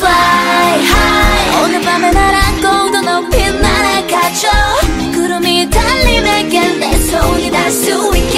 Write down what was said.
fly high. 오늘 밤에 나랑 고도 높이 날아가죠. 구름이 달림에게 내 손이 닿을 수 있게.